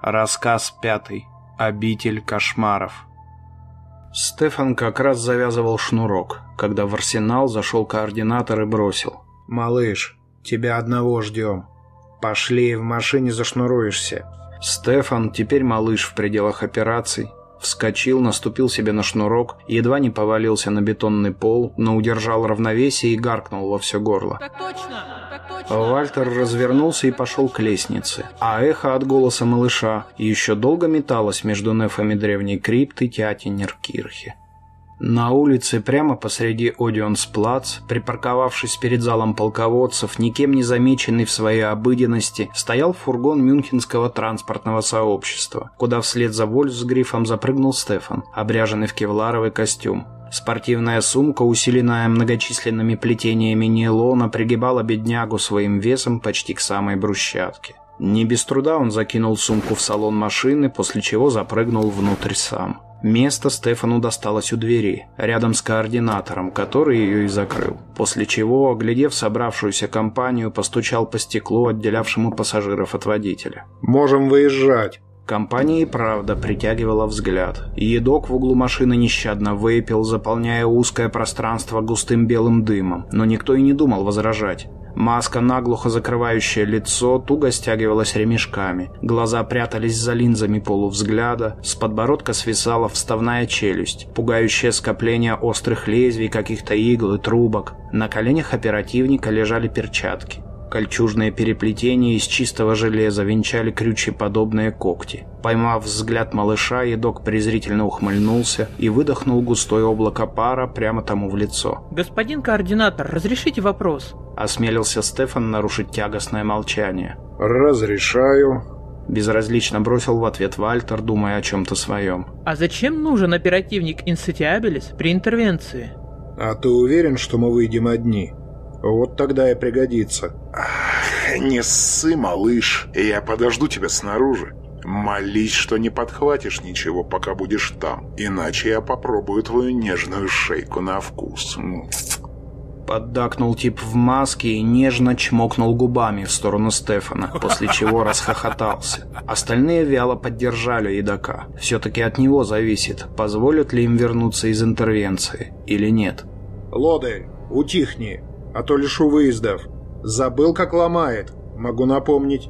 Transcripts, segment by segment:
Рассказ пятый. Обитель кошмаров. Стефан как раз завязывал шнурок, когда в арсенал зашел координатор и бросил. «Малыш, тебя одного ждем. Пошли, в машине зашнуруешься». Стефан, теперь малыш в пределах операций, Вскочил, наступил себе на шнурок, едва не повалился на бетонный пол, но удержал равновесие и гаркнул во все горло. Так точно, так точно. Вальтер развернулся и пошел к лестнице, а эхо от голоса малыша еще долго металось между нефами древней крипты Тятинеркирхи. На улице, прямо посреди Одионсплац, припарковавшись перед залом полководцев, никем не замеченный в своей обыденности, стоял фургон Мюнхенского транспортного сообщества, куда вслед за Вольфсгрифом запрыгнул Стефан, обряженный в кевларовый костюм. Спортивная сумка, усиленная многочисленными плетениями нейлона, пригибала беднягу своим весом почти к самой брусчатке. Не без труда он закинул сумку в салон машины, после чего запрыгнул внутрь сам. Место Стефану досталось у двери, рядом с координатором, который ее и закрыл. После чего, оглядев собравшуюся компанию, постучал по стеклу, отделявшему пассажиров от водителя. «Можем выезжать». Компания и правда притягивала взгляд. Едок в углу машины нещадно выпил, заполняя узкое пространство густым белым дымом, но никто и не думал возражать. Маска, наглухо закрывающая лицо, туго стягивалась ремешками. Глаза прятались за линзами полувзгляда. С подбородка свисала вставная челюсть. Пугающее скопление острых лезвий, каких-то игл и трубок. На коленях оперативника лежали перчатки. Кольчужные переплетения из чистого железа венчали крючеподобные когти. Поймав взгляд малыша, едок презрительно ухмыльнулся и выдохнул густое облако пара прямо тому в лицо. Господин координатор, разрешите вопрос? Осмелился Стефан нарушить тягостное молчание. «Разрешаю». Безразлично бросил в ответ Вальтер, думая о чем-то своем. А зачем нужен оперативник Инсетиабелис при интервенции? «А ты уверен, что мы выйдем одни?» Вот тогда и пригодится. Не ссы, малыш, я подожду тебя снаружи. Молись, что не подхватишь ничего, пока будешь там. Иначе я попробую твою нежную шейку на вкус. Поддакнул тип в маске и нежно чмокнул губами в сторону Стефана, после чего расхохотался. Остальные вяло поддержали едока. Все-таки от него зависит, позволят ли им вернуться из интервенции или нет. «Лодель, утихни!» А то лишу выездов. Забыл, как ломает. Могу напомнить».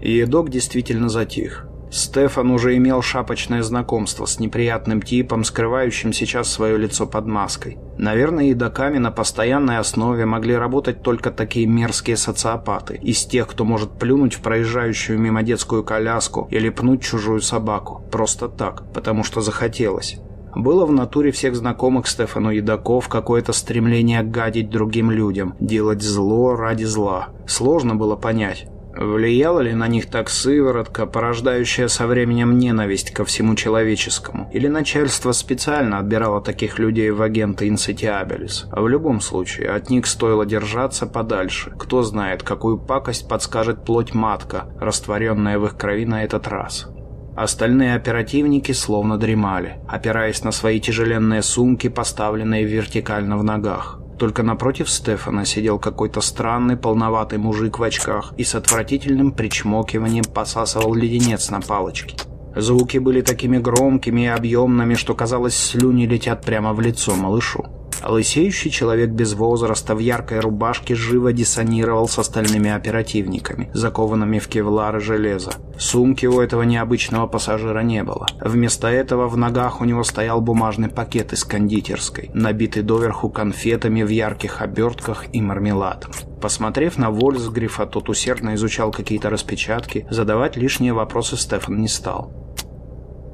Едок действительно затих. Стефан уже имел шапочное знакомство с неприятным типом, скрывающим сейчас свое лицо под маской. Наверное, едоками на постоянной основе могли работать только такие мерзкие социопаты, из тех, кто может плюнуть в проезжающую мимо детскую коляску или пнуть чужую собаку. Просто так, потому что захотелось. Было в натуре всех знакомых Стефану Едаков какое-то стремление гадить другим людям, делать зло ради зла. Сложно было понять. Влияла ли на них так сыворотка, порождающая со временем ненависть ко всему человеческому? Или начальство специально отбирало таких людей в агенты Инсетиабелис? А в любом случае, от них стоило держаться подальше. Кто знает, какую пакость подскажет плоть матка, растворенная в их крови на этот раз. Остальные оперативники словно дремали, опираясь на свои тяжеленные сумки, поставленные вертикально в ногах. Только напротив Стефана сидел какой-то странный полноватый мужик в очках и с отвратительным причмокиванием посасывал леденец на палочке. Звуки были такими громкими и объемными, что казалось, слюни летят прямо в лицо малышу. Лысеющий человек без возраста в яркой рубашке живо диссонировал с остальными оперативниками, закованными в кевлар и железо. Сумки у этого необычного пассажира не было. Вместо этого в ногах у него стоял бумажный пакет из кондитерской, набитый доверху конфетами в ярких обертках и мармеладом. Посмотрев на Вольсгрифа, тот усердно изучал какие-то распечатки, задавать лишние вопросы Стефан не стал.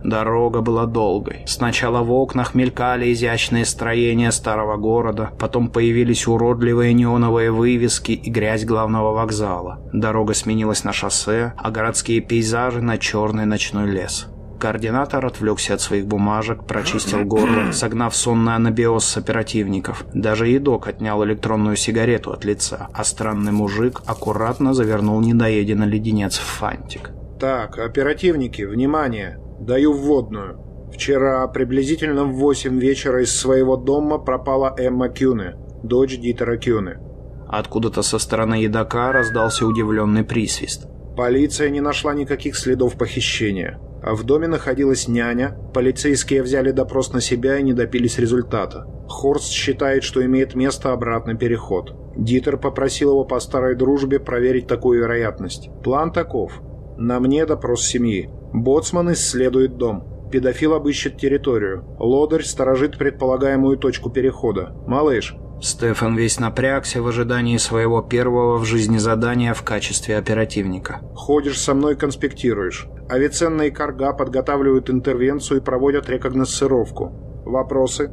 Дорога была долгой. Сначала в окнах мелькали изящные строения старого города, потом появились уродливые неоновые вывески и грязь главного вокзала. Дорога сменилась на шоссе, а городские пейзажи на черный ночной лес. Координатор отвлекся от своих бумажек, прочистил горло, согнав сонный анабиоз с оперативников. Даже едок отнял электронную сигарету от лица, а странный мужик аккуратно завернул недоеденный леденец в фантик. «Так, оперативники, внимание! Даю вводную. Вчера приблизительно в 8 вечера из своего дома пропала Эмма Кюне, дочь Дитера Кюне. Откуда-то со стороны едока раздался удивленный присвист. Полиция не нашла никаких следов похищения. А в доме находилась няня, полицейские взяли допрос на себя и не допились результата. Хорст считает, что имеет место обратный переход. Дитер попросил его по старой дружбе проверить такую вероятность. План таков. На мне допрос семьи. Боцман исследует дом. Педофил обыщет территорию. Лодырь сторожит предполагаемую точку перехода. Малыш, Стефан весь напрягся в ожидании своего первого в жизни задания в качестве оперативника. Ходишь со мной, конспектируешь. Авиценна и Карга подготавливают интервенцию и проводят рекогносцировку. Вопросы?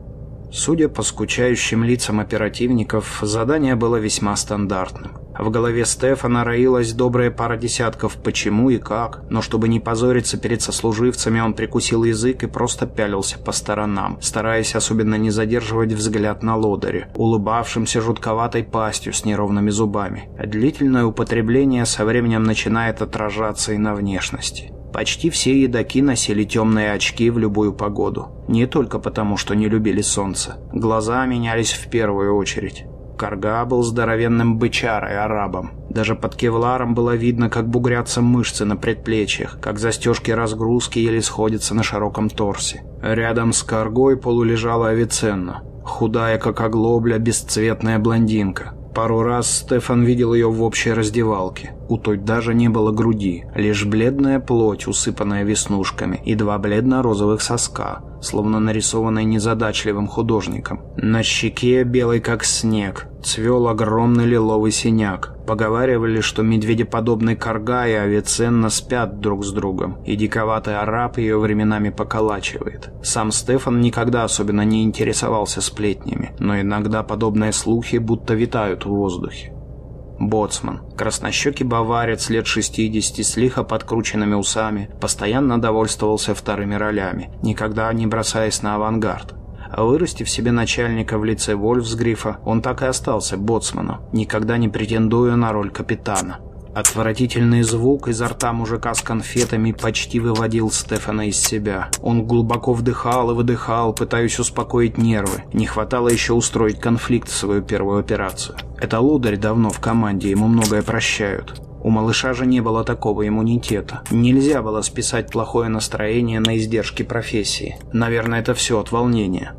Судя по скучающим лицам оперативников, задание было весьма стандартным. В голове Стефана роилась добрая пара десятков «почему» и «как», но чтобы не позориться перед сослуживцами, он прикусил язык и просто пялился по сторонам, стараясь особенно не задерживать взгляд на лодыре, улыбавшимся жутковатой пастью с неровными зубами. Длительное употребление со временем начинает отражаться и на внешности. Почти все едоки носили темные очки в любую погоду. Не только потому, что не любили солнце. Глаза менялись в первую очередь. Карга был здоровенным бычарой-арабом. Даже под кевларом было видно, как бугрятся мышцы на предплечьях, как застежки разгрузки еле сходятся на широком торсе. Рядом с Каргой полулежала Авиценна. Худая, как оглобля, бесцветная блондинка. Пару раз Стефан видел ее в общей раздевалке. У той даже не было груди, лишь бледная плоть, усыпанная веснушками, и два бледно-розовых соска, словно нарисованные незадачливым художником. На щеке, белый как снег, цвел огромный лиловый синяк. Поговаривали, что медведеподобный карга и Авиценна спят друг с другом, и диковатый араб ее временами поколачивает. Сам Стефан никогда особенно не интересовался сплетнями, но иногда подобные слухи будто витают в воздухе. Боцман, краснощекий баварец лет 60 с лихо подкрученными усами, постоянно довольствовался вторыми ролями, никогда не бросаясь на авангард. Вырастив себе начальника в лице Вольфсгрифа, он так и остался боцманом, никогда не претендуя на роль капитана. Отвратительный звук изо рта мужика с конфетами почти выводил Стефана из себя. Он глубоко вдыхал и выдыхал, пытаясь успокоить нервы. Не хватало еще устроить конфликт в свою первую операцию. Это лударь давно в команде, ему многое прощают. У малыша же не было такого иммунитета. Нельзя было списать плохое настроение на издержки профессии. Наверное, это все от волнения.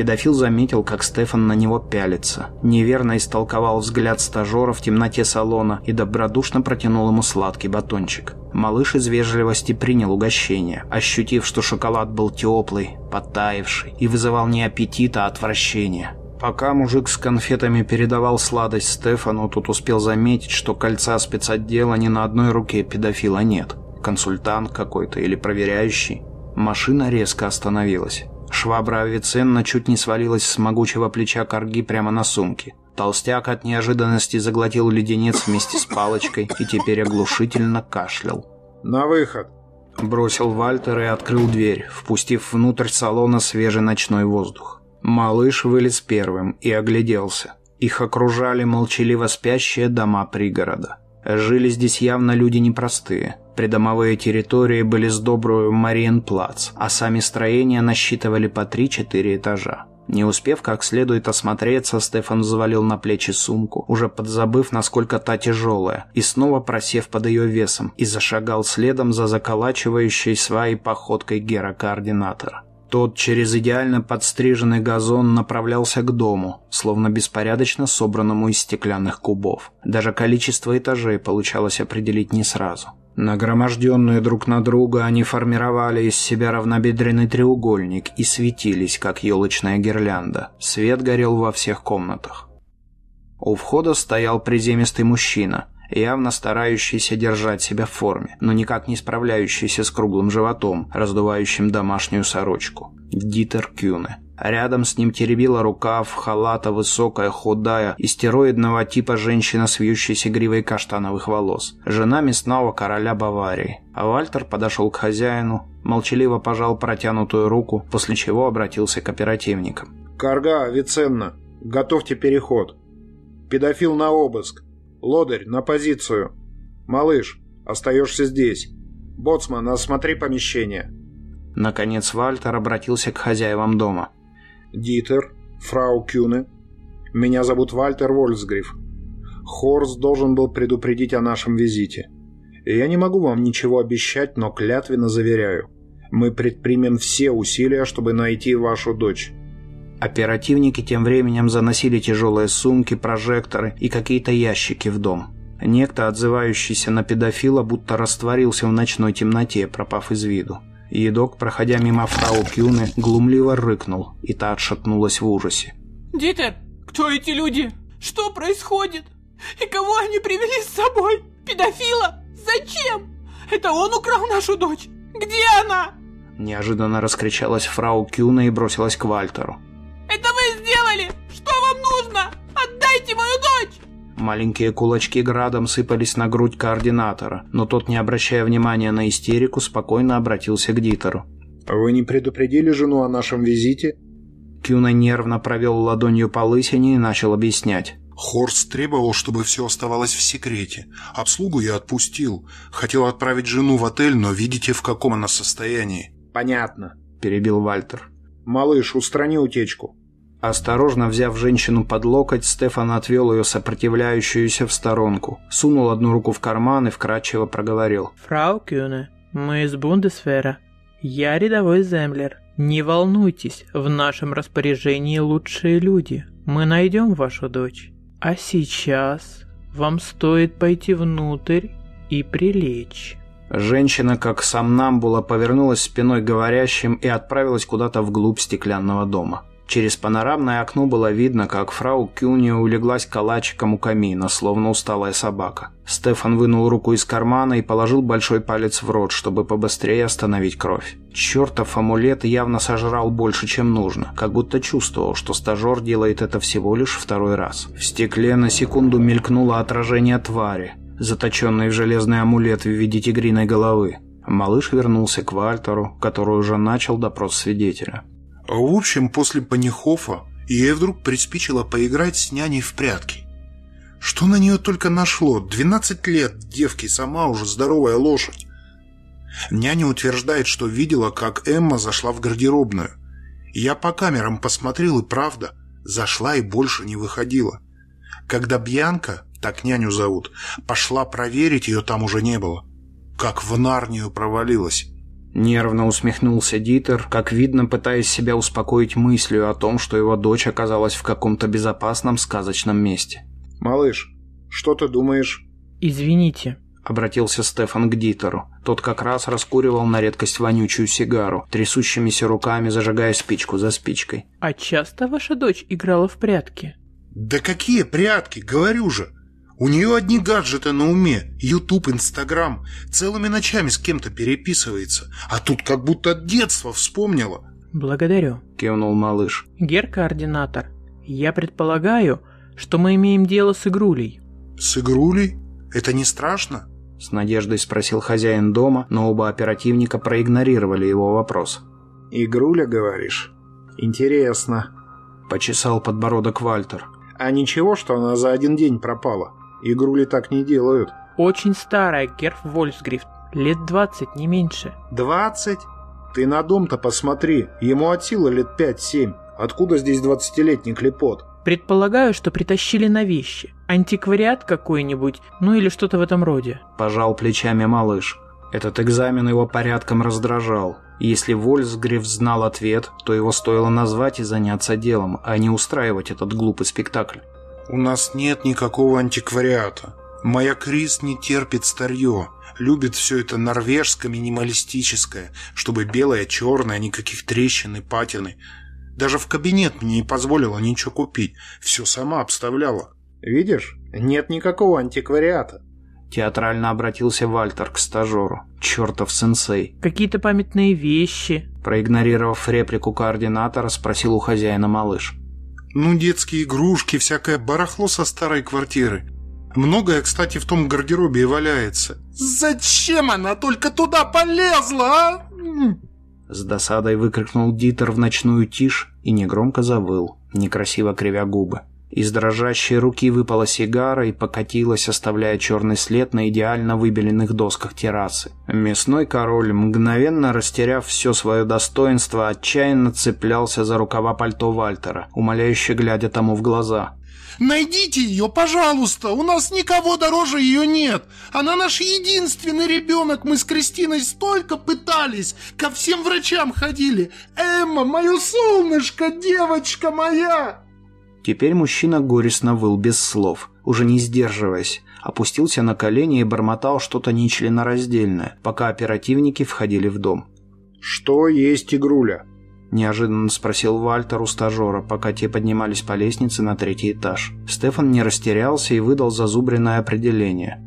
Педофил заметил, как Стефан на него пялится. Неверно истолковал взгляд стажера в темноте салона и добродушно протянул ему сладкий батончик. Малыш из вежливости принял угощение, ощутив, что шоколад был теплый, подтаявший и вызывал не аппетит, а отвращение. Пока мужик с конфетами передавал сладость Стефану, тут успел заметить, что кольца спецотдела ни на одной руке педофила нет. Консультант какой-то или проверяющий. Машина резко остановилась. Швабра Авиценна чуть не свалилась с могучего плеча корги прямо на сумке. Толстяк от неожиданности заглотил леденец вместе с палочкой и теперь оглушительно кашлял. «На выход!» Бросил Вальтер и открыл дверь, впустив внутрь салона свежий ночной воздух. Малыш вылез первым и огляделся. Их окружали молчаливо спящие дома пригорода. Жили здесь явно люди непростые. Придомовые территории были с добрую Мариенплац, а сами строения насчитывали по 3-4 этажа. Не успев как следует осмотреться, Стефан завалил на плечи сумку, уже подзабыв, насколько та тяжелая, и снова просев под ее весом, и зашагал следом за заколачивающей своей походкой Гера-координатора. Тот через идеально подстриженный газон направлялся к дому, словно беспорядочно собранному из стеклянных кубов. Даже количество этажей получалось определить не сразу. Нагроможденные друг на друга, они формировали из себя равнобедренный треугольник и светились, как елочная гирлянда. Свет горел во всех комнатах. У входа стоял приземистый мужчина, явно старающийся держать себя в форме, но никак не справляющийся с круглым животом, раздувающим домашнюю сорочку. Дитер Кюне. Рядом с ним теребила рукав халата высокая, худая и стероидного типа женщина с вьющейся гривой каштановых волос. Жена мясного короля Баварии. А Вальтер подошел к хозяину, молчаливо пожал протянутую руку, после чего обратился к оперативникам. «Карга, Авиценна, готовьте переход. Педофил на обыск. Лодырь, на позицию. Малыш, остаешься здесь. Боцман, осмотри помещение». Наконец Вальтер обратился к хозяевам дома. Дитер, фрау Кюне. Меня зовут Вальтер Вольсгриф. Хорс должен был предупредить о нашем визите. Я не могу вам ничего обещать, но клятвенно заверяю. Мы предпримем все усилия, чтобы найти вашу дочь. Оперативники тем временем заносили тяжелые сумки, прожекторы и какие-то ящики в дом. Некто, отзывающийся на педофила, будто растворился в ночной темноте, пропав из виду. Едок, проходя мимо фрау Кюны, глумливо рыкнул, и та отшатнулась в ужасе. Дитер, кто эти люди? Что происходит? И кого они привели с собой? Педофила? Зачем? Это он украл нашу дочь? Где она? Неожиданно раскричалась фрау Кюна и бросилась к Вальтеру. Маленькие кулачки градом сыпались на грудь координатора, но тот, не обращая внимания на истерику, спокойно обратился к Дитеру. «Вы не предупредили жену о нашем визите?» Кюна нервно провел ладонью по лысине и начал объяснять. Хорст требовал, чтобы все оставалось в секрете. Обслугу я отпустил. Хотел отправить жену в отель, но видите, в каком она состоянии. «Понятно», — перебил Вальтер. «Малыш, устрани утечку». Осторожно взяв женщину под локоть, Стефан отвел ее сопротивляющуюся в сторонку, сунул одну руку в карман и вкрадчиво проговорил. «Фрау Кюне, мы из Бундесвера. Я рядовой землер. Не волнуйтесь, в нашем распоряжении лучшие люди. Мы найдем вашу дочь. А сейчас вам стоит пойти внутрь и прилечь». Женщина, как сомнамбула, повернулась спиной говорящим и отправилась куда-то вглубь стеклянного дома. Через панорамное окно было видно, как фрау Кюни улеглась калачиком у камина, словно усталая собака. Стефан вынул руку из кармана и положил большой палец в рот, чтобы побыстрее остановить кровь. Чертов амулет явно сожрал больше, чем нужно, как будто чувствовал, что стажер делает это всего лишь второй раз. В стекле на секунду мелькнуло отражение твари, заточенной в железный амулет в виде тигриной головы. Малыш вернулся к Вальтеру, который уже начал допрос свидетеля. В общем, после Панихофа ей вдруг приспичило поиграть с няней в прятки. Что на нее только нашло? 12 лет девки, сама уже здоровая лошадь. Няня утверждает, что видела, как Эмма зашла в гардеробную. Я по камерам посмотрел, и правда, зашла и больше не выходила. Когда Бьянка, так няню зовут, пошла проверить, ее там уже не было. Как в Нарнию провалилась. Нервно усмехнулся Дитер, как видно, пытаясь себя успокоить мыслью о том, что его дочь оказалась в каком-то безопасном сказочном месте. «Малыш, что ты думаешь?» «Извините», — обратился Стефан к Дитеру. Тот как раз раскуривал на редкость вонючую сигару, трясущимися руками зажигая спичку за спичкой. «А часто ваша дочь играла в прятки?» «Да какие прятки, говорю же! У нее одни гаджеты на уме. Ютуб, Инстаграм. Целыми ночами с кем-то переписывается. А тут как будто от детства вспомнила. «Благодарю», — кивнул малыш. «Гер-координатор, я предполагаю, что мы имеем дело с игрулей». «С игрулей? Это не страшно?» С надеждой спросил хозяин дома, но оба оперативника проигнорировали его вопрос. «Игруля, говоришь? Интересно». Почесал подбородок Вальтер. «А ничего, что она за один день пропала?» Игрули так не делают. Очень старая, Герф Вольфсгрифт. Лет двадцать, не меньше. Двадцать? Ты на дом-то посмотри. Ему от силы лет пять-семь. Откуда здесь двадцатилетний клепот? Предполагаю, что притащили на вещи. Антиквариат какой-нибудь, ну или что-то в этом роде. Пожал плечами малыш. Этот экзамен его порядком раздражал. Если Вольсгриф знал ответ, то его стоило назвать и заняться делом, а не устраивать этот глупый спектакль. У нас нет никакого антиквариата. Моя Крис не терпит старье. Любит все это норвежское, минималистическое, чтобы белое, черное, никаких трещин и патины. Даже в кабинет мне не позволила ничего купить. Все сама обставляла. Видишь, нет никакого антиквариата. Театрально обратился Вальтер к стажеру. Чертов сенсей. Какие-то памятные вещи. Проигнорировав реплику координатора, спросил у хозяина малыш. Ну, детские игрушки, всякое барахло со старой квартиры. Многое, кстати, в том гардеробе и валяется. Зачем она только туда полезла, а? С досадой выкрикнул Дитер в ночную тишь и негромко завыл, некрасиво кривя губы. Из дрожащей руки выпала сигара и покатилась, оставляя черный след на идеально выбеленных досках террасы. Мясной король, мгновенно растеряв все свое достоинство, отчаянно цеплялся за рукава пальто Вальтера, умоляюще глядя тому в глаза. Найдите ее, пожалуйста! У нас никого дороже ее нет! Она наш единственный ребенок! Мы с Кристиной столько пытались! Ко всем врачам ходили! Эмма, мое солнышко, девочка моя!» Теперь мужчина горестно выл без слов, уже не сдерживаясь, опустился на колени и бормотал что-то нечленораздельное, пока оперативники входили в дом. «Что есть игруля?» – неожиданно спросил Вальтер у стажера, пока те поднимались по лестнице на третий этаж. Стефан не растерялся и выдал зазубренное определение.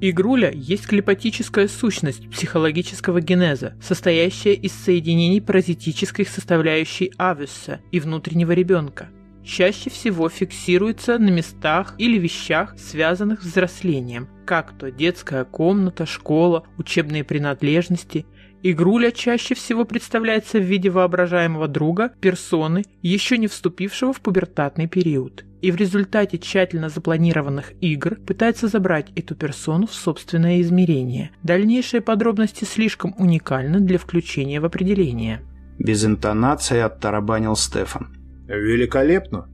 Игруля есть клепатическая сущность психологического генеза, состоящая из соединений паразитической составляющей ависа и внутреннего ребенка. Чаще всего фиксируется на местах или вещах, связанных с взрослением, как то детская комната, школа, учебные принадлежности – Игруля чаще всего представляется в виде воображаемого друга, персоны, еще не вступившего в пубертатный период. И в результате тщательно запланированных игр пытается забрать эту персону в собственное измерение. Дальнейшие подробности слишком уникальны для включения в определение. Без интонации оттарабанил Стефан. Великолепно.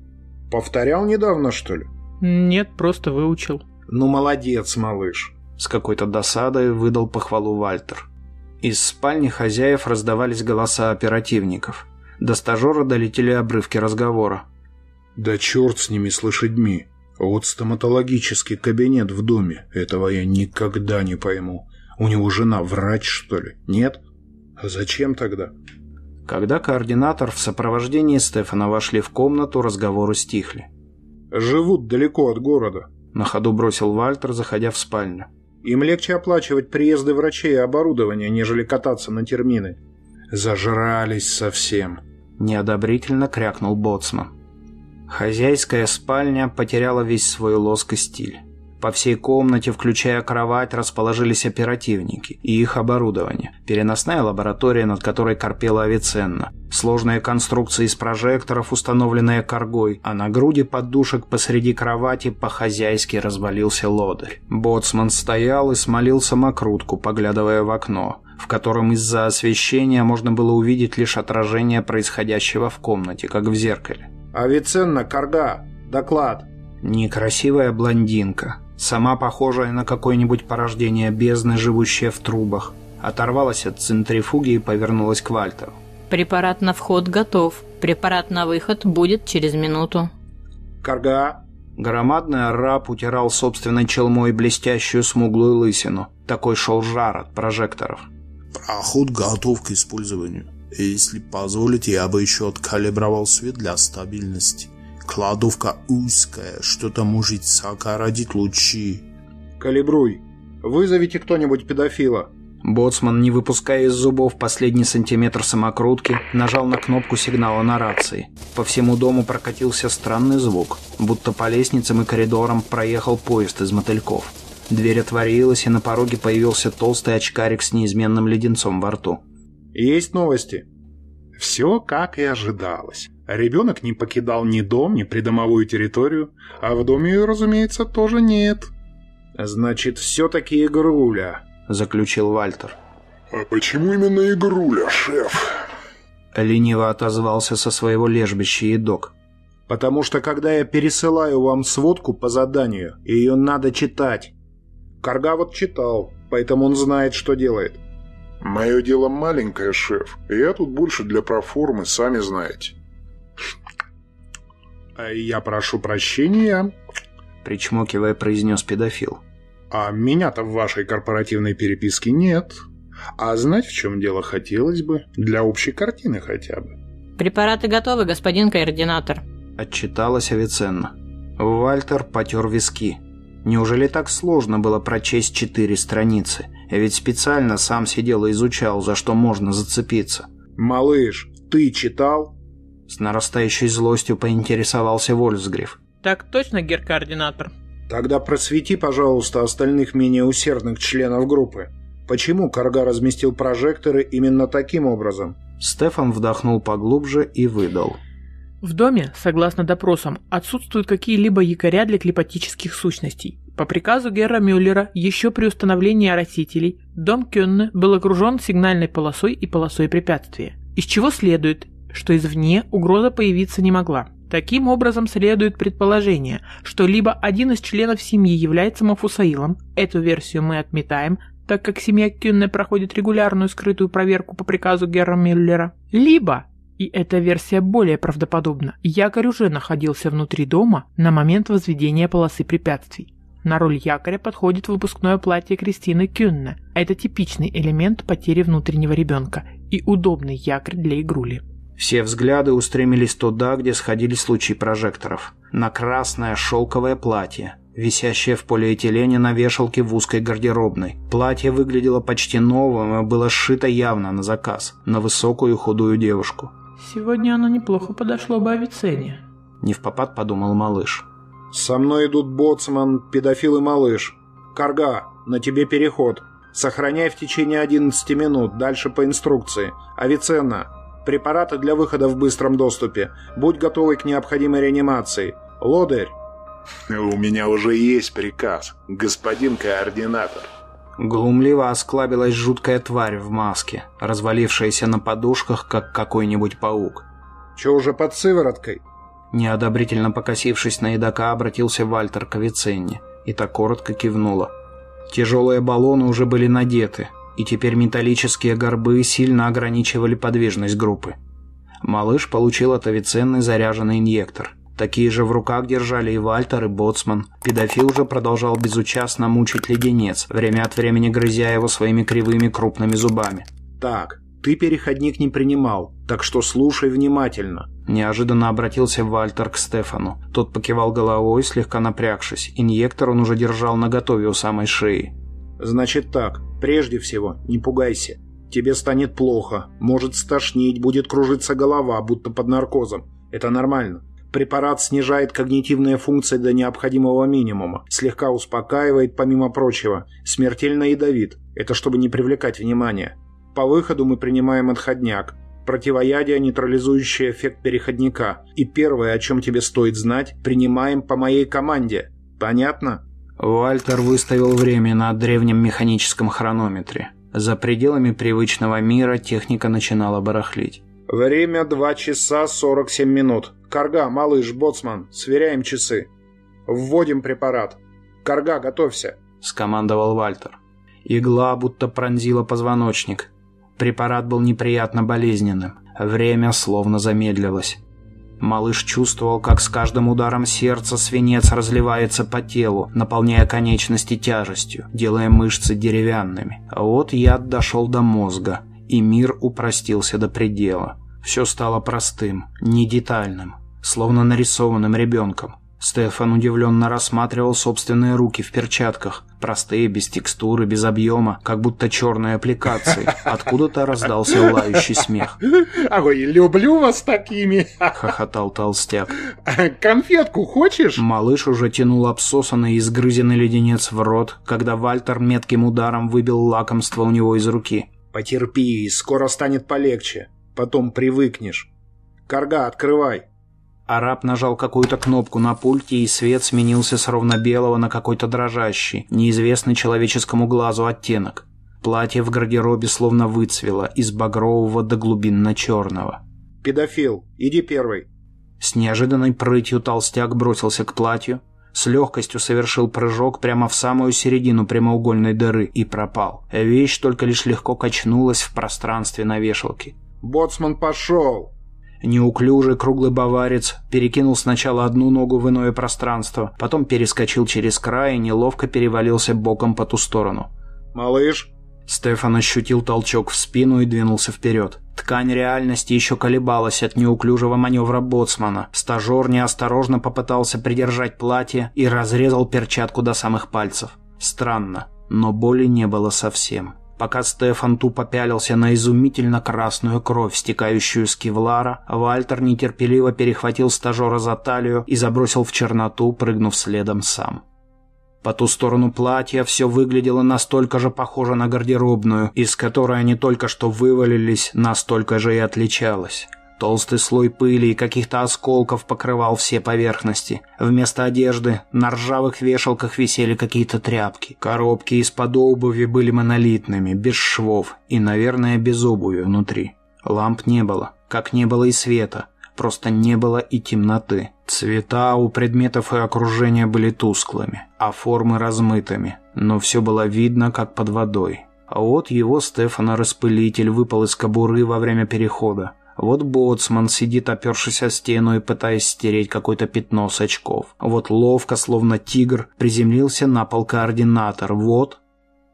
Повторял недавно, что ли? Нет, просто выучил. Ну, молодец, малыш. С какой-то досадой выдал похвалу Вальтер. Из спальни хозяев раздавались голоса оперативников. До стажера долетели обрывки разговора. «Да черт с ними, с лошадьми! Вот стоматологический кабинет в доме, этого я никогда не пойму. У него жена врач, что ли? Нет? А зачем тогда?» Когда координатор в сопровождении Стефана вошли в комнату, разговоры стихли. «Живут далеко от города», — на ходу бросил Вальтер, заходя в спальню. Им легче оплачивать приезды врачей и оборудования, нежели кататься на термины. Зажрались совсем. Неодобрительно крякнул боцман. Хозяйская спальня потеряла весь свой лоск и стиль. По всей комнате, включая кровать, расположились оперативники и их оборудование. Переносная лаборатория, над которой корпела Авиценна. Сложные конструкции из прожекторов, установленные коргой, а на груди подушек посреди кровати по-хозяйски развалился лодырь. Боцман стоял и смолил самокрутку, поглядывая в окно, в котором из-за освещения можно было увидеть лишь отражение происходящего в комнате, как в зеркале. «Авиценна, Карга, доклад!» Некрасивая блондинка, сама похожая на какое-нибудь порождение бездны, живущее в трубах, оторвалась от центрифуги и повернулась к Вальтеру. «Препарат на вход готов. Препарат на выход будет через минуту». «Карга!» Громадный араб утирал собственной челмой блестящую смуглую лысину. Такой шел жар от прожекторов. «Проход готов к использованию. Если позволите, я бы еще откалибровал свет для стабильности». Кладовка узкая, что-то может сокородить лучи. Калибруй. Вызовите кто-нибудь педофила. Боцман, не выпуская из зубов последний сантиметр самокрутки, нажал на кнопку сигнала на рации. По всему дому прокатился странный звук, будто по лестницам и коридорам проехал поезд из мотыльков. Дверь отворилась, и на пороге появился толстый очкарик с неизменным леденцом во рту. «Есть новости?» «Все, как и ожидалось. Ребенок не покидал ни дом, ни придомовую территорию, а в доме, разумеется, тоже нет. «Значит, все-таки игруля», — заключил Вальтер. «А почему именно игруля, шеф?» Лениво отозвался со своего лежбища едок. «Потому что, когда я пересылаю вам сводку по заданию, ее надо читать. Карга вот читал, поэтому он знает, что делает». «Мое дело маленькое, шеф, и я тут больше для проформы, сами знаете». Э, «Я прошу прощения», — причмокивая произнес педофил. «А меня-то в вашей корпоративной переписке нет. А знать, в чем дело, хотелось бы. Для общей картины хотя бы». «Препараты готовы, господин координатор», — отчиталась Авиценна. Вальтер потер виски. Неужели так сложно было прочесть четыре страницы? Я ведь специально сам сидел и изучал, за что можно зацепиться. «Малыш, ты читал?» С нарастающей злостью поинтересовался Вольфсгриф. Так точно, гер-координатор. Тогда просвети, пожалуйста, остальных менее усердных членов группы. Почему Карга разместил прожекторы именно таким образом? Стефан вдохнул поглубже и выдал. В доме, согласно допросам, отсутствуют какие-либо якоря для климатических сущностей. По приказу Герра Мюллера еще при установлении оросителей дом Кённе был окружен сигнальной полосой и полосой препятствия. Из чего следует, что извне угроза появиться не могла. Таким образом следует предположение, что либо один из членов семьи является Мафусаилом, эту версию мы отметаем, так как семья Кюнне проходит регулярную скрытую проверку по приказу Герра Мюллера, либо, и эта версия более правдоподобна, якорь уже находился внутри дома на момент возведения полосы препятствий. На роль якоря подходит выпускное платье Кристины Кюнне. Это типичный элемент потери внутреннего ребенка и удобный якорь для игрули. Все взгляды устремились туда, где сходились лучи прожекторов. На красное шелковое платье, висящее в полиэтилене на вешалке в узкой гардеробной. Платье выглядело почти новым и было сшито явно на заказ, на высокую худую девушку. «Сегодня оно неплохо подошло бы Авиценне», — не в попад подумал малыш. «Со мной идут боцман, педофил и малыш. Карга, на тебе переход. Сохраняй в течение 11 минут, дальше по инструкции. Авиценна, препараты для выхода в быстром доступе. Будь готовый к необходимой реанимации. Лодырь!» «У меня уже есть приказ, господин координатор». Глумливо осклабилась жуткая тварь в маске, развалившаяся на подушках, как какой-нибудь паук. «Че уже под сывороткой?» Неодобрительно покосившись на едока, обратился Вальтер к Авиценне, и так коротко кивнула. Тяжелые баллоны уже были надеты, и теперь металлические горбы сильно ограничивали подвижность группы. Малыш получил от Авиценны заряженный инъектор. Такие же в руках держали и Вальтер, и Боцман. Педофил уже продолжал безучастно мучить леденец, время от времени грызя его своими кривыми крупными зубами. «Так, ты переходник не принимал, так что слушай внимательно». Неожиданно обратился Вальтер к Стефану. Тот покивал головой, слегка напрягшись. Инъектор он уже держал наготове у самой шеи. «Значит так, прежде всего, не пугайся. Тебе станет плохо, может стошнить, будет кружиться голова, будто под наркозом. Это нормально. Препарат снижает когнитивные функции до необходимого минимума, слегка успокаивает, помимо прочего, смертельно ядовит. Это чтобы не привлекать внимания. По выходу мы принимаем отходняк, противоядие, нейтрализующий эффект переходника. И первое, о чем тебе стоит знать, принимаем по моей команде. Понятно? Вальтер выставил время на древнем механическом хронометре. За пределами привычного мира техника начинала барахлить. Время 2 часа 47 минут. Карга, малыш, боцман, сверяем часы. Вводим препарат. Карга, готовься. Скомандовал Вальтер. Игла будто пронзила позвоночник. Препарат был неприятно болезненным. Время словно замедлилось. Малыш чувствовал, как с каждым ударом сердца свинец разливается по телу, наполняя конечности тяжестью, делая мышцы деревянными. А вот яд дошел до мозга, и мир упростился до предела. Все стало простым, не детальным, словно нарисованным ребенком. Стефан удивленно рассматривал собственные руки в перчатках, простые, без текстуры, без объема, как будто черные аппликации. Откуда-то раздался лающий смех. «Ой, люблю вас такими!» — хохотал толстяк. «Конфетку хочешь?» Малыш уже тянул обсосанный и сгрызенный леденец в рот, когда Вальтер метким ударом выбил лакомство у него из руки. «Потерпи, скоро станет полегче. Потом привыкнешь. Карга, открывай!» Араб нажал какую-то кнопку на пульте, и свет сменился с ровно-белого на какой-то дрожащий, неизвестный человеческому глазу оттенок. Платье в гардеробе словно выцвело, из багрового до глубинно-черного. «Педофил, иди первый!» С неожиданной прытью толстяк бросился к платью, с легкостью совершил прыжок прямо в самую середину прямоугольной дыры и пропал. Вещь только лишь легко качнулась в пространстве на вешалке. «Боцман пошел!» Неуклюжий круглый баварец перекинул сначала одну ногу в иное пространство, потом перескочил через край и неловко перевалился боком по ту сторону. «Малыш?» Стефан ощутил толчок в спину и двинулся вперед. Ткань реальности еще колебалась от неуклюжего маневра боцмана. Стажер неосторожно попытался придержать платье и разрезал перчатку до самых пальцев. Странно, но боли не было совсем. Пока Стефан тупо пялился на изумительно красную кровь, стекающую с кевлара, Вальтер нетерпеливо перехватил стажера за талию и забросил в черноту, прыгнув следом сам. По ту сторону платья все выглядело настолько же похоже на гардеробную, из которой они только что вывалились, настолько же и отличалось. Толстый слой пыли и каких-то осколков покрывал все поверхности. Вместо одежды на ржавых вешалках висели какие-то тряпки. Коробки из-под обуви были монолитными, без швов и, наверное, без обуви внутри. Ламп не было, как не было и света. просто не было и темноты. Цвета у предметов и окружения были тусклыми, а формы размытыми, но все было видно, как под водой. А вот его Стефана распылитель выпал из кобуры во время перехода. Вот боцман сидит, опершись о стену и пытаясь стереть какое-то пятно с очков. Вот ловко, словно тигр, приземлился на пол координатор. Вот...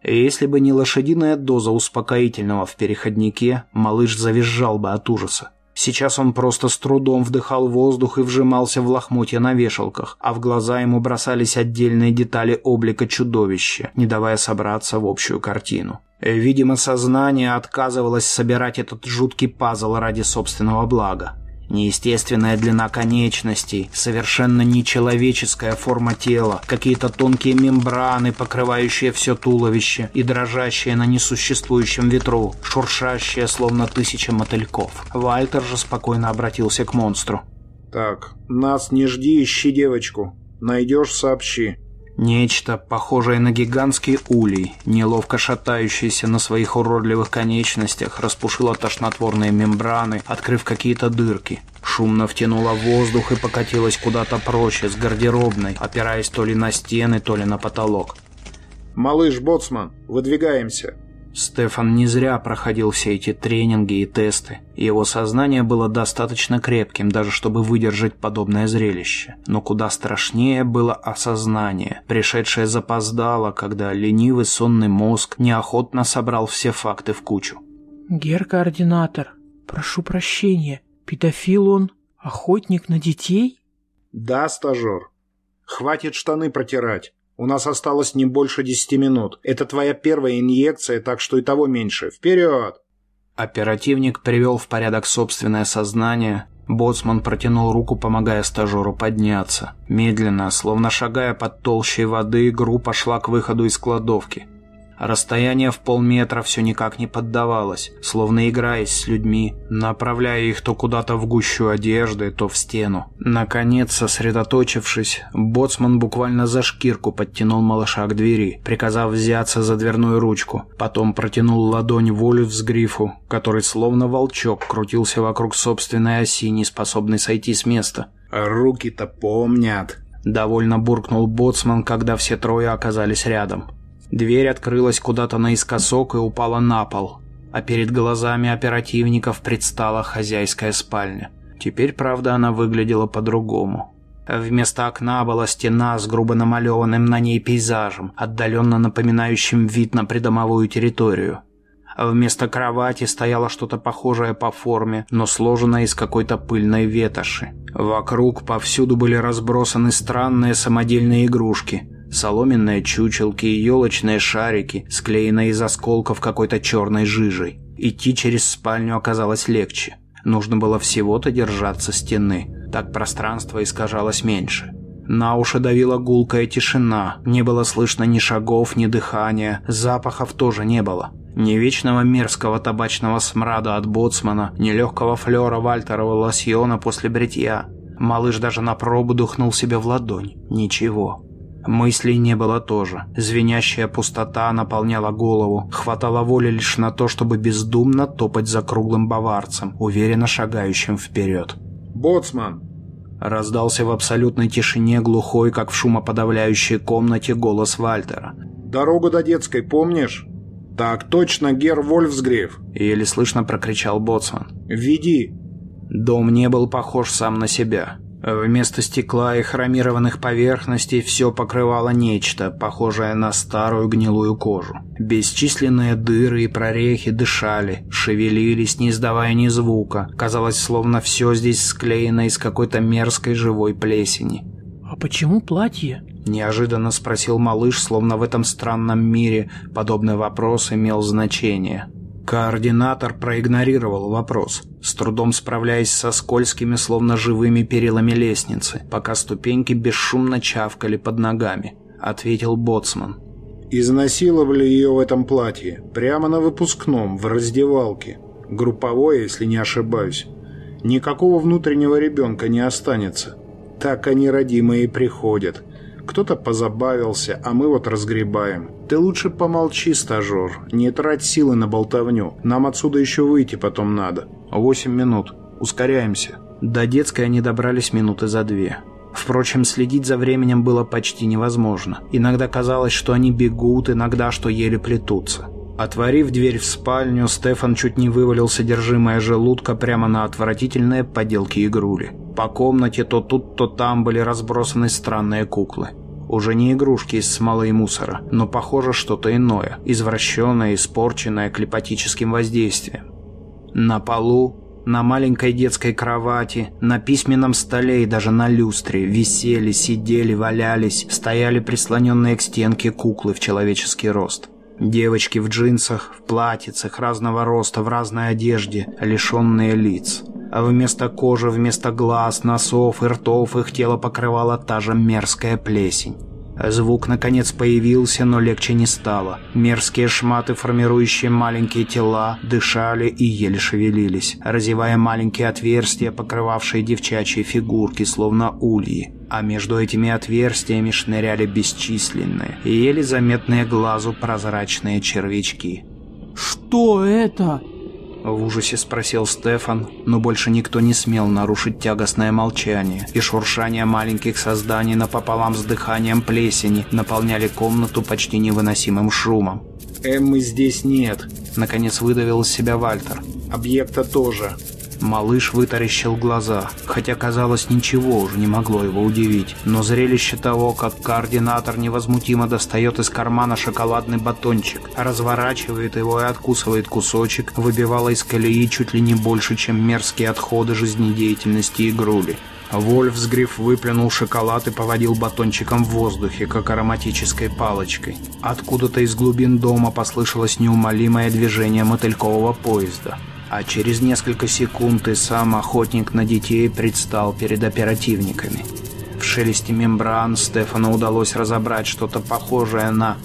Если бы не лошадиная доза успокоительного в переходнике, малыш завизжал бы от ужаса. Сейчас он просто с трудом вдыхал воздух и вжимался в лохмотья на вешалках, а в глаза ему бросались отдельные детали облика чудовища, не давая собраться в общую картину. Видимо, сознание отказывалось собирать этот жуткий пазл ради собственного блага. Неестественная длина конечностей, совершенно нечеловеческая форма тела, какие-то тонкие мембраны, покрывающие все туловище и дрожащие на несуществующем ветру, шуршащие, словно тысяча мотыльков. Вальтер же спокойно обратился к монстру. «Так, нас не жди, ищи девочку. Найдешь — сообщи. Нечто, похожее на гигантский улей, неловко шатающийся на своих уродливых конечностях, распушило тошнотворные мембраны, открыв какие-то дырки. Шумно втянуло воздух и покатилось куда-то прочь с гардеробной, опираясь то ли на стены, то ли на потолок. «Малыш, боцман, выдвигаемся!» Стефан не зря проходил все эти тренинги и тесты. Его сознание было достаточно крепким, даже чтобы выдержать подобное зрелище. Но куда страшнее было осознание, пришедшее запоздало, когда ленивый сонный мозг неохотно собрал все факты в кучу. Гер-координатор, прошу прощения, педофил он, охотник на детей? Да, стажер. Хватит штаны протирать. У нас осталось не больше десяти минут. Это твоя первая инъекция, так что и того меньше. Вперед!» Оперативник привел в порядок собственное сознание. Боцман протянул руку, помогая стажеру подняться. Медленно, словно шагая под толщей воды, группа шла к выходу из кладовки. Расстояние в полметра все никак не поддавалось, словно играясь с людьми, направляя их то куда-то в гущу одежды, то в стену. Наконец, сосредоточившись, боцман буквально за шкирку подтянул малыша к двери, приказав взяться за дверную ручку. Потом протянул ладонь волю с грифу, который словно волчок крутился вокруг собственной оси, не способный сойти с места. «Руки-то помнят», — довольно буркнул боцман, когда все трое оказались рядом. Дверь открылась куда-то наискосок и упала на пол, а перед глазами оперативников предстала хозяйская спальня. Теперь, правда, она выглядела по-другому. Вместо окна была стена с грубо намалеванным на ней пейзажем, отдаленно напоминающим вид на придомовую территорию. Вместо кровати стояло что-то похожее по форме, но сложенное из какой-то пыльной ветоши. Вокруг повсюду были разбросаны странные самодельные игрушки – соломенные чучелки и елочные шарики, склеенные из осколков какой-то черной жижей. Идти через спальню оказалось легче. Нужно было всего-то держаться стены, так пространство искажалось меньше. На уши давила гулкая тишина, не было слышно ни шагов, ни дыхания, запахов тоже не было. Ни вечного мерзкого табачного смрада от боцмана, ни легкого флера вальтерова лосьона после бритья. Малыш даже на пробу духнул себе в ладонь. Ничего. Мыслей не было тоже. Звенящая пустота наполняла голову. Хватало воли лишь на то, чтобы бездумно топать за круглым баварцем, уверенно шагающим вперед. «Боцман!» Раздался в абсолютной тишине глухой, как в шумоподавляющей комнате, голос Вальтера. «Дорогу до детской помнишь?» «Так точно, Гер Вольфсгрейв!» Еле слышно прокричал Боцман. «Веди!» Дом не был похож сам на себя. Вместо стекла и хромированных поверхностей все покрывало нечто, похожее на старую гнилую кожу. Бесчисленные дыры и прорехи дышали, шевелились, не издавая ни звука. Казалось, словно все здесь склеено из какой-то мерзкой живой плесени. «А почему платье?» – неожиданно спросил малыш, словно в этом странном мире подобный вопрос имел значение. Координатор проигнорировал вопрос, с трудом справляясь со скользкими, словно живыми перилами лестницы, пока ступеньки бесшумно чавкали под ногами. Ответил Боцман. «Изнасиловали ее в этом платье, прямо на выпускном, в раздевалке. Групповое, если не ошибаюсь. Никакого внутреннего ребенка не останется. Так они родимые приходят. Кто-то позабавился, а мы вот разгребаем. Ты лучше помолчи, стажер. Не трать силы на болтовню. Нам отсюда еще выйти потом надо. Восемь минут. Ускоряемся. До детской они добрались минуты за две. Впрочем, следить за временем было почти невозможно. Иногда казалось, что они бегут, иногда, что еле плетутся. Отворив дверь в спальню, Стефан чуть не вывалил содержимое желудка прямо на отвратительные поделки игрули. По комнате то тут, то там были разбросаны странные куклы. Уже не игрушки из смолы и мусора, но похоже что-то иное, извращенное, испорченное клепатическим воздействием. На полу, на маленькой детской кровати, на письменном столе и даже на люстре висели, сидели, валялись, стояли прислоненные к стенке куклы в человеческий рост. Девочки в джинсах, в платьицах разного роста, в разной одежде, лишенные лиц. А вместо кожи, вместо глаз, носов и ртов их тело покрывала та же мерзкая плесень. Звук наконец появился, но легче не стало. Мерзкие шматы, формирующие маленькие тела, дышали и еле шевелились, разевая маленькие отверстия, покрывавшие девчачьи фигурки, словно ульи. А между этими отверстиями шныряли бесчисленные, еле заметные глазу прозрачные червячки. «Что это?» В ужасе спросил Стефан, но больше никто не смел нарушить тягостное молчание, и шуршание маленьких созданий напополам с дыханием плесени наполняли комнату почти невыносимым шумом. «Эммы здесь нет», — наконец выдавил из себя Вальтер. «Объекта тоже. Малыш вытаращил глаза, хотя, казалось, ничего уже не могло его удивить. Но зрелище того, как координатор невозмутимо достает из кармана шоколадный батончик, разворачивает его и откусывает кусочек, выбивало из колеи чуть ли не больше, чем мерзкие отходы жизнедеятельности игрули. Вольфсгриф выплюнул шоколад и поводил батончиком в воздухе, как ароматической палочкой. Откуда-то из глубин дома послышалось неумолимое движение мотылькового поезда а через несколько секунд и сам охотник на детей предстал перед оперативниками. В шелесте мембран Стефану удалось разобрать что-то похожее на...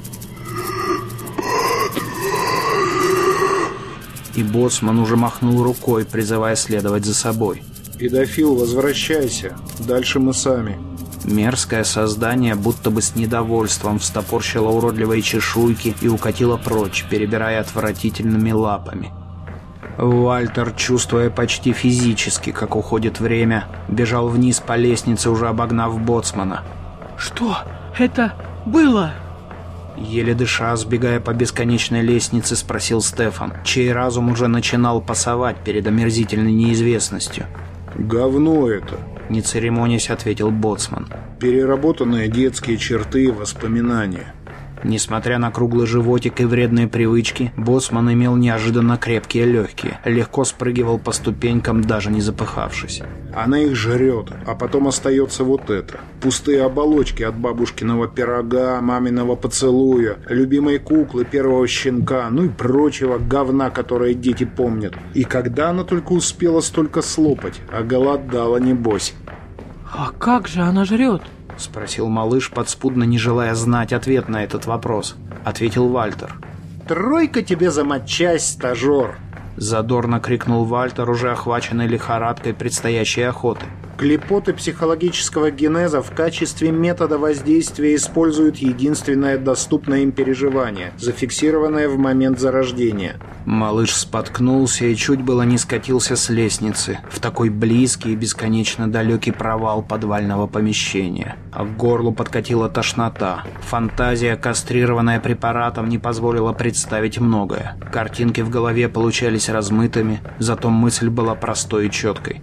И боссман уже махнул рукой, призывая следовать за собой. «Педофил, возвращайся. Дальше мы сами». Мерзкое создание будто бы с недовольством встопорщило уродливые чешуйки и укатило прочь, перебирая отвратительными лапами. Вальтер, чувствуя почти физически, как уходит время, бежал вниз по лестнице, уже обогнав боцмана. «Что это было?» Еле дыша, сбегая по бесконечной лестнице, спросил Стефан, чей разум уже начинал пасовать перед омерзительной неизвестностью. «Говно это!» — не церемонясь, ответил боцман. «Переработанные детские черты и воспоминания». Несмотря на круглый животик и вредные привычки, боссман имел неожиданно крепкие легкие, легко спрыгивал по ступенькам, даже не запыхавшись. Она их жрет, а потом остается вот это. Пустые оболочки от бабушкиного пирога, маминого поцелуя, любимой куклы, первого щенка, ну и прочего говна, которое дети помнят. И когда она только успела столько слопать, а голодала небось. «А как же она жрет?» — спросил малыш, подспудно не желая знать ответ на этот вопрос. Ответил Вальтер. «Тройка тебе за матчасть, стажер!» Задорно крикнул Вальтер, уже охваченный лихорадкой предстоящей охоты. Клепоты психологического генеза в качестве метода воздействия используют единственное доступное им переживание, зафиксированное в момент зарождения. Малыш споткнулся и чуть было не скатился с лестницы в такой близкий и бесконечно далекий провал подвального помещения. А к горлу подкатила тошнота. Фантазия, кастрированная препаратом, не позволила представить многое. Картинки в голове получались размытыми, зато мысль была простой и четкой.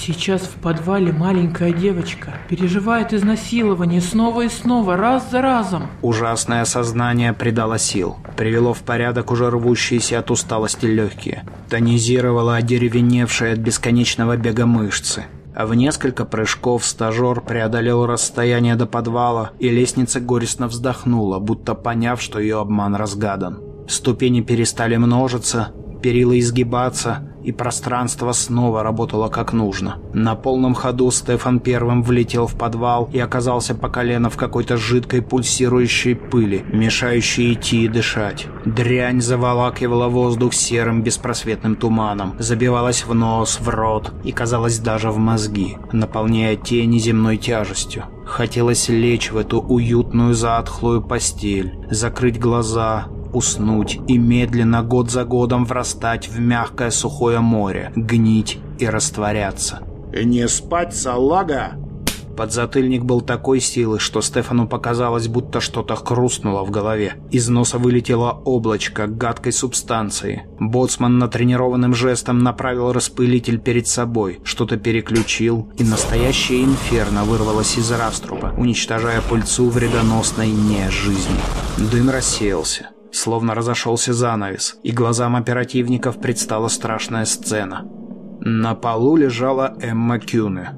Сейчас в подвале маленькая девочка переживает изнасилование снова и снова, раз за разом. Ужасное сознание придало сил, привело в порядок уже рвущиеся от усталости легкие, тонизировало одеревеневшие от бесконечного бега мышцы. А в несколько прыжков стажер преодолел расстояние до подвала, и лестница горестно вздохнула, будто поняв, что ее обман разгадан. Ступени перестали множиться, перила изгибаться, и пространство снова работало как нужно. На полном ходу Стефан первым влетел в подвал и оказался по колено в какой-то жидкой пульсирующей пыли, мешающей идти и дышать. Дрянь заволакивала воздух серым беспросветным туманом, забивалась в нос, в рот и, казалось, даже в мозги, наполняя тени земной тяжестью. Хотелось лечь в эту уютную затхлую постель, закрыть глаза, уснуть и медленно год за годом врастать в мягкое сухое море, гнить и растворяться. «Не спать, салага!» Подзатыльник был такой силы, что Стефану показалось, будто что-то хрустнуло в голове. Из носа вылетело облачко гадкой субстанции. Боцман натренированным жестом направил распылитель перед собой, что-то переключил, и настоящее инферно вырвалось из раструпа, уничтожая пыльцу вредоносной не жизни. Дым рассеялся. Словно разошелся занавес, и глазам оперативников предстала страшная сцена. На полу лежала Эмма Кюне,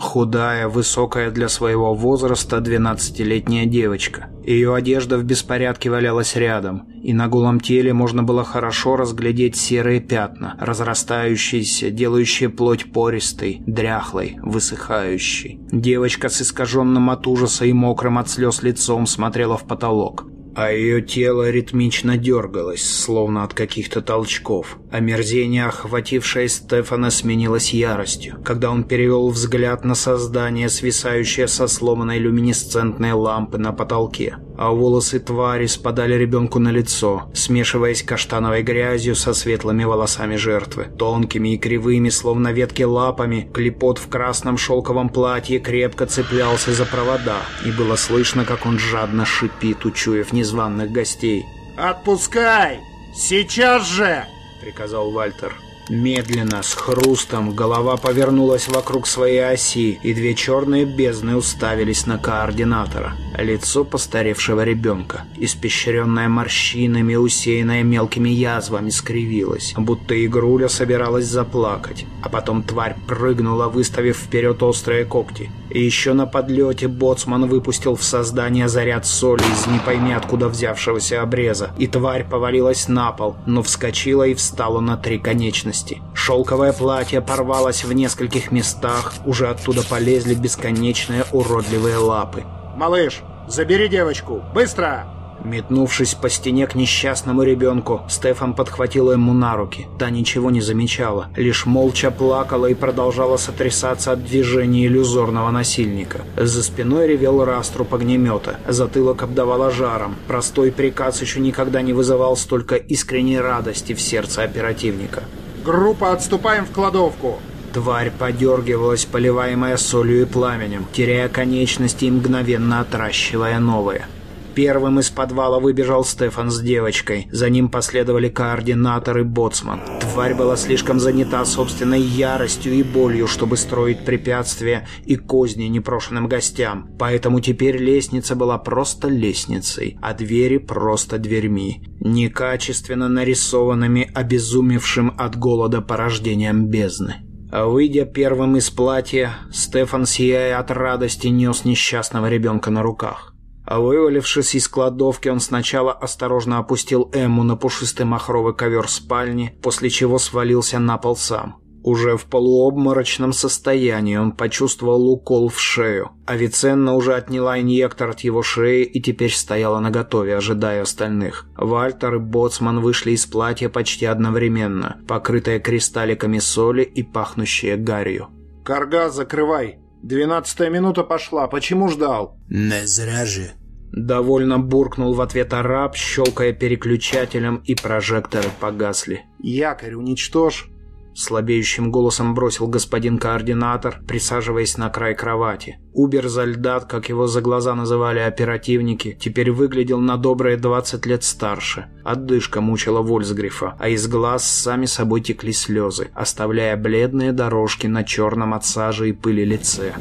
Худая, высокая для своего возраста 12-летняя девочка. Ее одежда в беспорядке валялась рядом, и на голом теле можно было хорошо разглядеть серые пятна, разрастающиеся, делающие плоть пористой, дряхлой, высыхающей. Девочка с искаженным от ужаса и мокрым от слез лицом смотрела в потолок а ее тело ритмично дергалось, словно от каких-то толчков. Омерзение, охватившее Стефана, сменилось яростью, когда он перевел взгляд на создание, свисающее со сломанной люминесцентной лампы на потолке. А волосы твари спадали ребенку на лицо, смешиваясь каштановой грязью со светлыми волосами жертвы. Тонкими и кривыми, словно ветки лапами, клепот в красном шелковом платье крепко цеплялся за провода, и было слышно, как он жадно шипит, учуяв незваных гостей. «Отпускай! Сейчас же!» — приказал Вальтер. Медленно, с хрустом, голова повернулась вокруг своей оси, и две черные бездны уставились на координатора. Лицо постаревшего ребенка, испещренное морщинами, усеянное мелкими язвами, скривилось, будто игруля собиралась заплакать. А потом тварь прыгнула, выставив вперед острые когти. Еще на подлете боцман выпустил в создание заряд соли из не пойми откуда взявшегося обреза, и тварь повалилась на пол, но вскочила и встала на три конечности. Шелковое платье порвалось в нескольких местах, уже оттуда полезли бесконечные уродливые лапы. «Малыш, забери девочку! Быстро!» Метнувшись по стене к несчастному ребенку, Стефан подхватил ему на руки. Та ничего не замечала, лишь молча плакала и продолжала сотрясаться от движения иллюзорного насильника. За спиной ревел раструб огнемета, затылок обдавало жаром. Простой приказ еще никогда не вызывал столько искренней радости в сердце оперативника. «Группа, отступаем в кладовку!» Тварь подергивалась, поливаемая солью и пламенем, теряя конечности и мгновенно отращивая новые. Первым из подвала выбежал Стефан с девочкой. За ним последовали координатор и боцман. Тварь была слишком занята собственной яростью и болью, чтобы строить препятствия и козни непрошенным гостям. Поэтому теперь лестница была просто лестницей, а двери просто дверьми. Некачественно нарисованными обезумевшим от голода порождением бездны. Выйдя первым из платья, Стефан, сияя от радости, нес несчастного ребенка на руках. А вывалившись из кладовки, он сначала осторожно опустил Эмму на пушистый махровый ковер спальни, после чего свалился на пол сам. Уже в полуобморочном состоянии он почувствовал укол в шею. Авиценна уже отняла инъектор от его шеи и теперь стояла наготове, ожидая остальных. Вальтер и Боцман вышли из платья почти одновременно, покрытые кристалликами соли и пахнущие гарью. «Карга, закрывай! Двенадцатая минута пошла, почему ждал?» «Не зря же!» Довольно буркнул в ответ араб, щелкая переключателем, и прожекторы погасли. «Якорь уничтожь!» Слабеющим голосом бросил господин координатор, присаживаясь на край кровати. Убер-Зальдат, как его за глаза называли оперативники, теперь выглядел на добрые 20 лет старше. Отдышка мучила Вольсгрифа, а из глаз сами собой текли слезы, оставляя бледные дорожки на черном от сажи и пыли лице.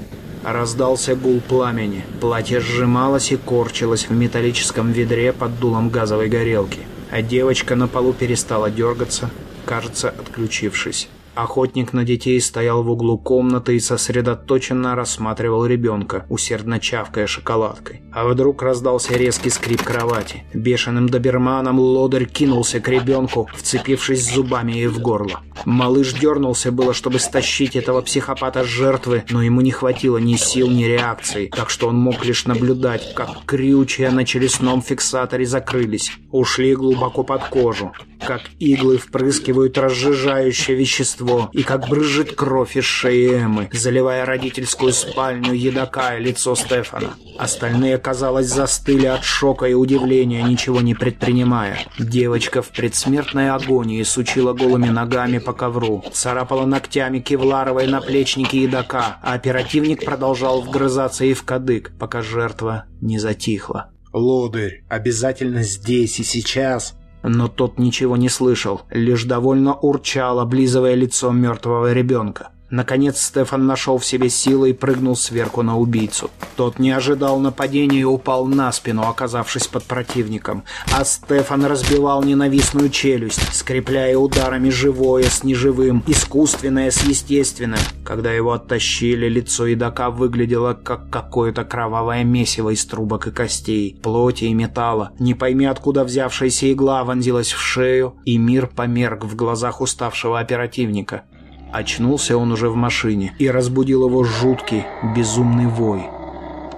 Раздался гул пламени. Платье сжималось и корчилось в металлическом ведре под дулом газовой горелки. А девочка на полу перестала дергаться, кажется, отключившись. Охотник на детей стоял в углу комнаты и сосредоточенно рассматривал ребенка, усердно чавкая шоколадкой. А вдруг раздался резкий скрип кровати. Бешеным доберманом лодырь кинулся к ребенку, вцепившись зубами ей в горло. Малыш дернулся было, чтобы стащить этого психопата с жертвы, но ему не хватило ни сил, ни реакции, так что он мог лишь наблюдать, как крючья на челюстном фиксаторе закрылись, ушли глубоко под кожу, как иглы впрыскивают разжижающее вещество торжество, и как брызжет кровь из шеи Эммы, заливая родительскую спальню, едока и лицо Стефана. Остальные, казалось, застыли от шока и удивления, ничего не предпринимая. Девочка в предсмертной агонии сучила голыми ногами по ковру, царапала ногтями кевларовые наплечники едока, а оперативник продолжал вгрызаться и в кадык, пока жертва не затихла. «Лодырь, обязательно здесь и сейчас!» Но тот ничего не слышал, лишь довольно урчал, облизывая лицо мертвого ребенка. Наконец Стефан нашел в себе силы и прыгнул сверху на убийцу. Тот не ожидал нападения и упал на спину, оказавшись под противником. А Стефан разбивал ненавистную челюсть, скрепляя ударами живое с неживым, искусственное с естественным. Когда его оттащили, лицо едока выглядело как какое-то кровавое месиво из трубок и костей, плоти и металла. Не пойми, откуда взявшаяся игла вонзилась в шею, и мир померк в глазах уставшего оперативника. Очнулся он уже в машине, и разбудил его жуткий, безумный вой.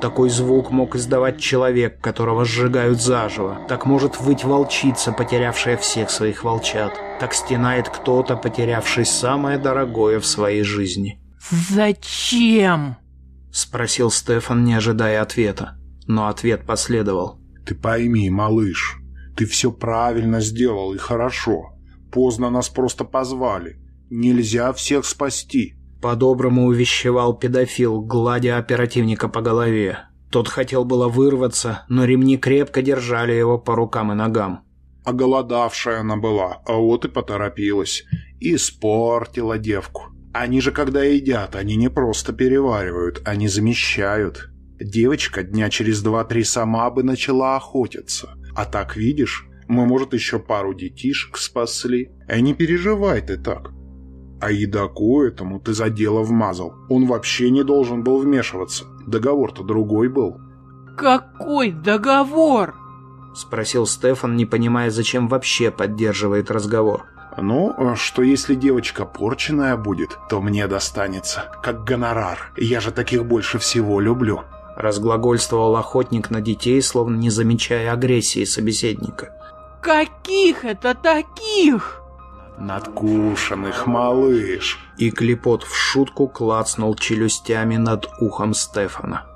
Такой звук мог издавать человек, которого сжигают заживо. Так может выть волчица, потерявшая всех своих волчат. Так стенает кто-то, потерявший самое дорогое в своей жизни. «Зачем?» — спросил Стефан, не ожидая ответа. Но ответ последовал. «Ты пойми, малыш, ты все правильно сделал и хорошо. Поздно нас просто позвали. Нельзя всех спасти. По-доброму увещевал педофил, гладя оперативника по голове. Тот хотел было вырваться, но ремни крепко держали его по рукам и ногам. Оголодавшая она была, а вот и поторопилась. Испортила девку. Они же когда едят, они не просто переваривают, они замещают. Девочка дня через два-три сама бы начала охотиться. А так, видишь, мы, может, еще пару детишек спасли. А не переживай ты так. А едоку этому ты за дело вмазал. Он вообще не должен был вмешиваться. Договор-то другой был. «Какой договор?» Спросил Стефан, не понимая, зачем вообще поддерживает разговор. «Ну, что если девочка порченная будет, то мне достанется, как гонорар. Я же таких больше всего люблю». Разглагольствовал охотник на детей, словно не замечая агрессии собеседника. «Каких это таких?» «Надкушенных, малыш!» И Клепот в шутку клацнул челюстями над ухом Стефана.